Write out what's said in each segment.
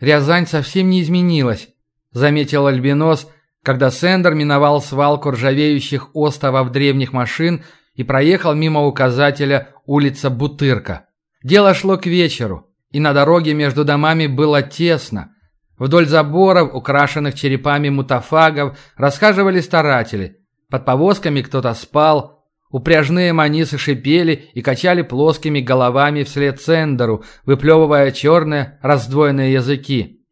Рязань совсем не изменилась, заметил Альбинос, когда Сендер миновал свалку ржавеющих остовов древних машин и проехал мимо указателя улица Бутырка. Дело шло к вечеру, и на дороге между домами было тесно. Вдоль заборов, украшенных черепами мутафагов, расхаживали старатели. Под повозками кто-то спал. Упряжные манисы шипели и качали плоскими головами вслед Сендеру, выплевывая черные раздвоенные языки.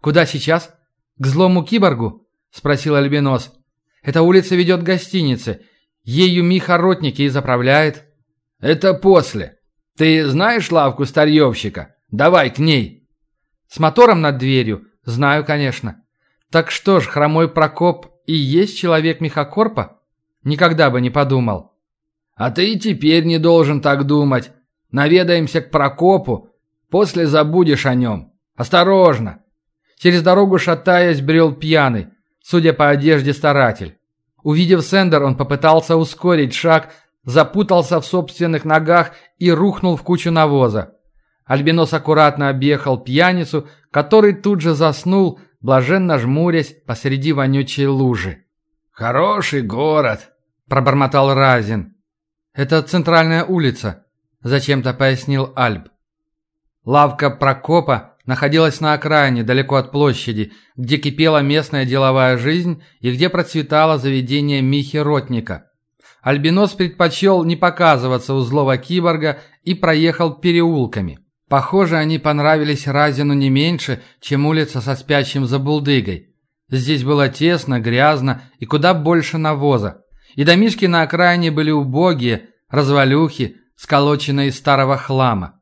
«Куда сейчас? К злому киборгу?» – спросил Альбинос. «Эта улица ведет к гостинице. Ею Миха Ротники и заправляет». «Это после. Ты знаешь лавку старьевщика? Давай к ней». «С мотором над дверью? Знаю, конечно. Так что ж, хромой Прокоп и есть человек Михакорпа? Никогда бы не подумал». «А ты и теперь не должен так думать. Наведаемся к Прокопу. После забудешь о нем. Осторожно!» Через дорогу шатаясь, брел пьяный, судя по одежде старатель. Увидев Сендер, он попытался ускорить шаг, запутался в собственных ногах и рухнул в кучу навоза. Альбинос аккуратно объехал пьяницу, который тут же заснул, блаженно жмурясь посреди вонючей лужи. «Хороший город», – пробормотал Разин. «Это центральная улица», – зачем-то пояснил Альб. Лавка Прокопа находилась на окраине, далеко от площади, где кипела местная деловая жизнь и где процветало заведение Михи Ротника. Альбинос предпочел не показываться у злого киборга и проехал переулками. Похоже, они понравились Разину не меньше, чем улица со спящим забулдыгой. Здесь было тесно, грязно и куда больше навоза. И домишки на окраине были убогие, развалюхи, сколоченные из старого хлама.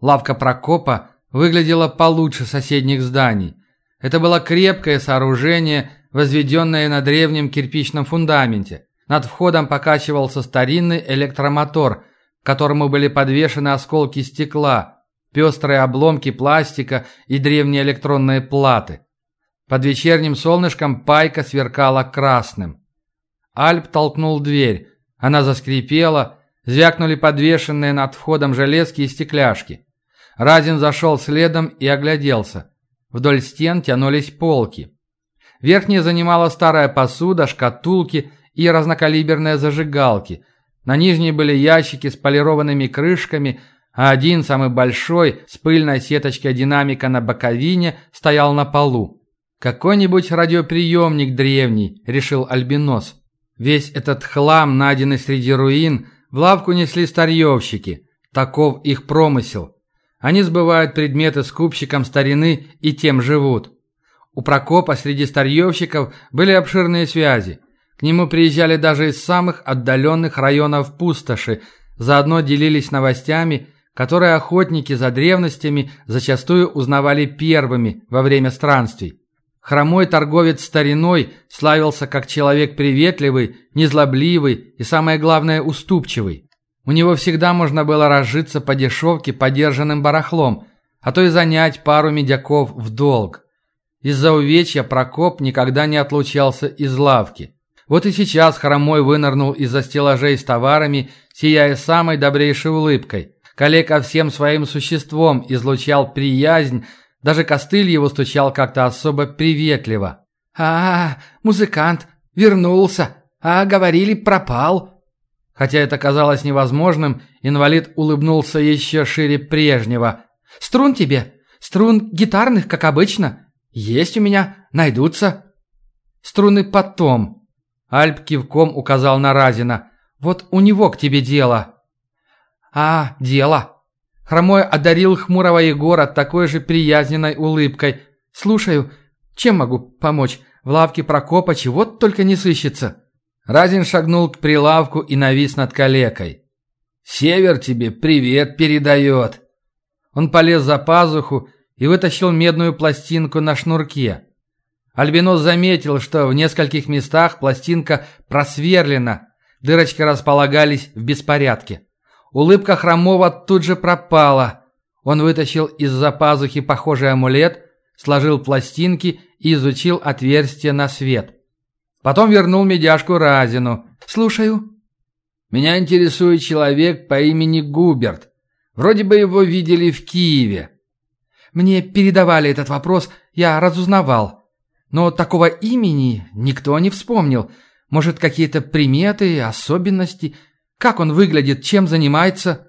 Лавка Прокопа выглядела получше соседних зданий. Это было крепкое сооружение, возведенное на древнем кирпичном фундаменте. Над входом покачивался старинный электромотор, к которому были подвешены осколки стекла, пестрые обломки пластика и древние электронные платы. Под вечерним солнышком пайка сверкала красным. Альп толкнул дверь. Она заскрипела, звякнули подвешенные над входом железки и стекляшки. Разин зашел следом и огляделся. Вдоль стен тянулись полки. Верхняя занимала старая посуда, шкатулки и разнокалиберные зажигалки. На нижней были ящики с полированными крышками, а один, самый большой, с пыльной сеточкой динамика на боковине, стоял на полу. «Какой-нибудь радиоприемник древний», – решил Альбинос. Весь этот хлам, найденный среди руин, в лавку несли старьевщики. Таков их промысел. Они сбывают предметы скупщикам старины и тем живут. У Прокопа среди старьевщиков были обширные связи – к нему приезжали даже из самых отдаленных районов пустоши, заодно делились новостями, которые охотники за древностями зачастую узнавали первыми во время странствий. Хромой торговец стариной славился как человек приветливый, незлобливый и, самое главное, уступчивый. У него всегда можно было разжиться по дешевке подержанным барахлом, а то и занять пару медяков в долг. Из-за увечья Прокоп никогда не отлучался из лавки. Вот и сейчас Хромой вынырнул из-за стеллажей с товарами, сияя самой добрейшей улыбкой. Калека всем своим существом излучал приязнь, даже костыль его стучал как-то особо приветливо. «А, музыкант, вернулся, а говорили, пропал». Хотя это казалось невозможным, инвалид улыбнулся еще шире прежнего. «Струн тебе? Струн гитарных, как обычно? Есть у меня, найдутся». «Струны потом», Альп кивком указал на Разина. «Вот у него к тебе дело». «А, дело». Хромой одарил хмурого Егора такой же приязненной улыбкой. «Слушаю, чем могу помочь? В лавке Прокопа чего только не сыщется». Разин шагнул к прилавку и навис над калекой. «Север тебе привет передает». Он полез за пазуху и вытащил медную пластинку на шнурке. Альбинос заметил, что в нескольких местах пластинка просверлена, дырочки располагались в беспорядке. Улыбка Хромова тут же пропала. Он вытащил из-за пазухи похожий амулет, сложил пластинки и изучил отверстие на свет. Потом вернул медяшку Разину. «Слушаю». «Меня интересует человек по имени Губерт. Вроде бы его видели в Киеве». Мне передавали этот вопрос, я разузнавал. Но такого имени никто не вспомнил. Может, какие-то приметы, особенности? Как он выглядит, чем занимается?»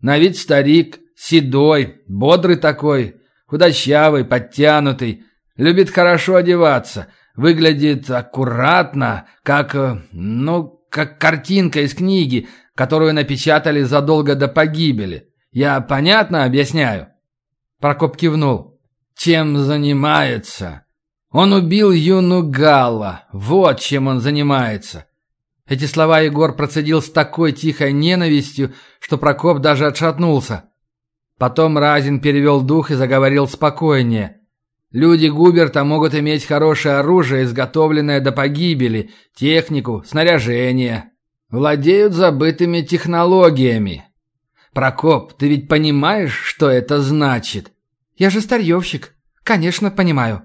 «На вид старик, седой, бодрый такой, худощавый, подтянутый, любит хорошо одеваться, выглядит аккуратно, как, э, ну, как картинка из книги, которую напечатали задолго до погибели. Я понятно объясняю?» Прокоп кивнул. «Чем занимается?» «Он убил Юну Галла. Вот чем он занимается». Эти слова Егор процедил с такой тихой ненавистью, что Прокоп даже отшатнулся. Потом Разин перевел дух и заговорил спокойнее. «Люди Губерта могут иметь хорошее оружие, изготовленное до погибели, технику, снаряжение. Владеют забытыми технологиями. Прокоп, ты ведь понимаешь, что это значит?» «Я же старьевщик. Конечно, понимаю.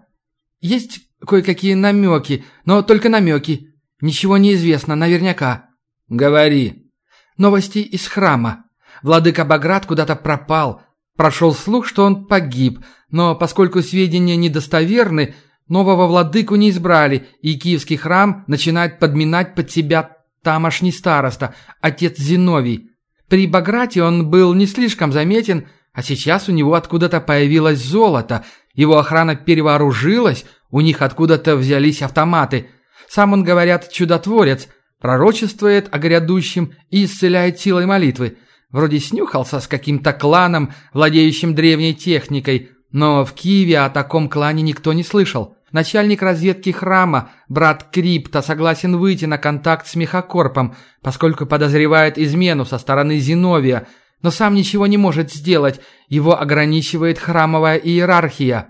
Есть кое-какие намеки, но только намеки. Ничего не известно наверняка». «Говори». «Новости из храма. Владыка Баграт куда-то пропал. Прошел слух, что он погиб, но поскольку сведения недостоверны, нового владыку не избрали, и киевский храм начинает подминать под себя тамошний староста, отец Зиновий. При Баграте он был не слишком заметен, а сейчас у него откуда-то появилось золото, его охрана перевооружилась, у них откуда-то взялись автоматы. Сам он, говорят, чудотворец, пророчествует о грядущем и исцеляет силой молитвы. Вроде снюхался с каким-то кланом, владеющим древней техникой, но в Киеве о таком клане никто не слышал. Начальник разведки храма, брат Крипта, согласен выйти на контакт с Мехакорпом, поскольку подозревает измену со стороны Зиновия, но сам ничего не может сделать, его ограничивает храмовая иерархия.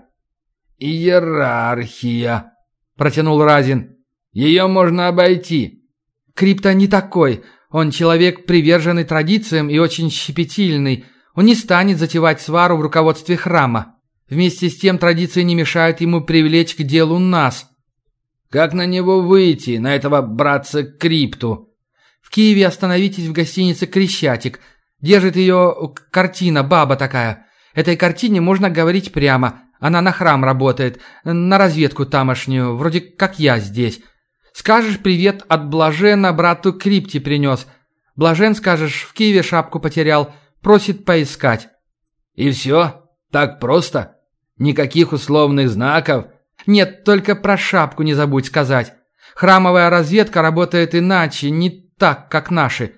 «Иерархия», – протянул Разин. «Ее можно обойти». Крипта не такой – он человек, приверженный традициям и очень щепетильный. Он не станет затевать свару в руководстве храма. Вместе с тем традиции не мешают ему привлечь к делу нас. Как на него выйти, на этого братца Крипту? В Киеве остановитесь в гостинице «Крещатик». Держит ее картина, баба такая. Этой картине можно говорить прямо. Она на храм работает, на разведку тамошнюю, вроде как я здесь. Скажешь привет от Блажена брату Крипти принес. Блажен, скажешь, в Киеве шапку потерял, просит поискать». «И все? Так просто? Никаких условных знаков?» «Нет, только про шапку не забудь сказать. Храмовая разведка работает иначе, не так, как наши».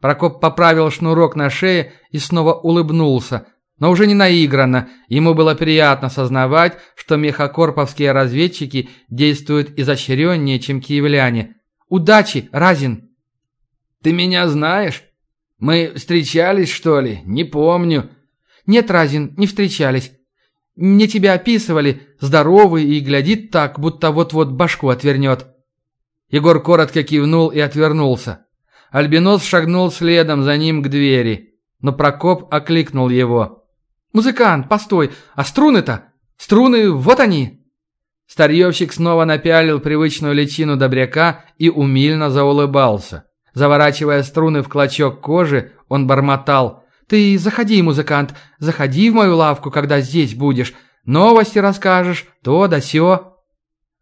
Прокоп поправил шнурок на шее и снова улыбнулся, но уже не наигранно. Ему было приятно сознавать, что мехокорповские разведчики действуют изощреннее, чем киевляне. «Удачи, Разин!» «Ты меня знаешь? Мы встречались, что ли? Не помню». «Нет, Разин, не встречались. Мне тебя описывали, здоровый и глядит так, будто вот-вот башку отвернет». Егор коротко кивнул и отвернулся. Альбинос шагнул следом за ним к двери, но Прокоп окликнул его. «Музыкант, постой! А струны-то? Струны, вот они!» Старьевщик снова напялил привычную личину добряка и умильно заулыбался. Заворачивая струны в клочок кожи, он бормотал. «Ты заходи, музыкант, заходи в мою лавку, когда здесь будешь. Новости расскажешь, то да сё».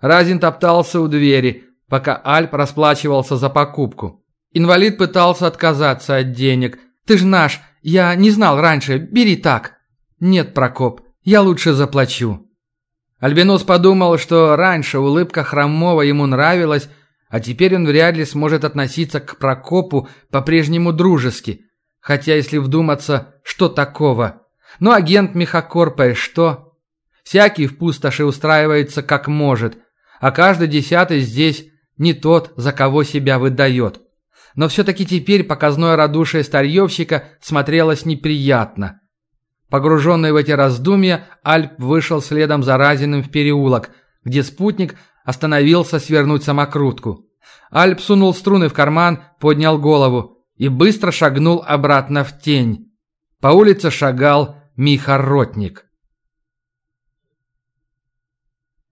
Разин топтался у двери, пока Альп расплачивался за покупку. Инвалид пытался отказаться от денег. «Ты ж наш, я не знал раньше, бери так». «Нет, Прокоп, я лучше заплачу». Альбинос подумал, что раньше улыбка Хромова ему нравилась, а теперь он вряд ли сможет относиться к Прокопу по-прежнему дружески. Хотя, если вдуматься, что такого? Ну, агент Мехакорпа и что? Всякий в пустоши устраивается как может, а каждый десятый здесь не тот, за кого себя выдает. Но все-таки теперь показное радушие старьевщика смотрелось неприятно. Погруженный в эти раздумья, Альп вышел следом за Разиным в переулок, где спутник остановился свернуть самокрутку. Альп сунул струны в карман, поднял голову и быстро шагнул обратно в тень. По улице шагал Миха Ротник.